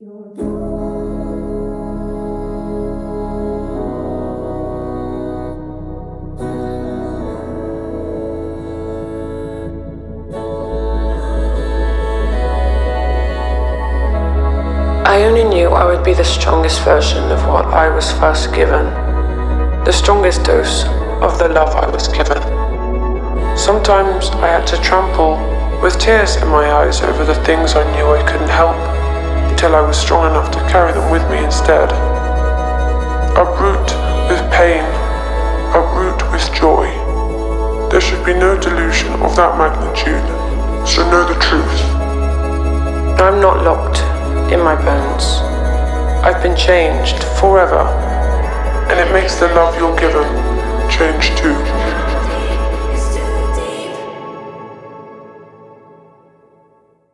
I only knew I would be the strongest version of what I was first given, the strongest dose of the love I was given. Sometimes I had to trample with tears in my eyes over the things I knew I couldn't help until I was strong enough to carry them with me instead. Uproot with pain, uproot with joy. There should be no delusion of that magnitude, so know the truth. I'm not locked in my bones. I've been changed forever, and it makes the love you're given change too.